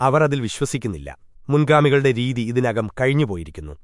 അവർ അതിൽ വിശ്വസിക്കുന്നില്ല. മുൻഗാമികളുടെ രീതി ഇതിനകം കഴിഞ്ഞുപോയിരിക്കുന്നു.